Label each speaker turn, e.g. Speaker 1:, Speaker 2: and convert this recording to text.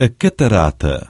Speaker 1: a catarata.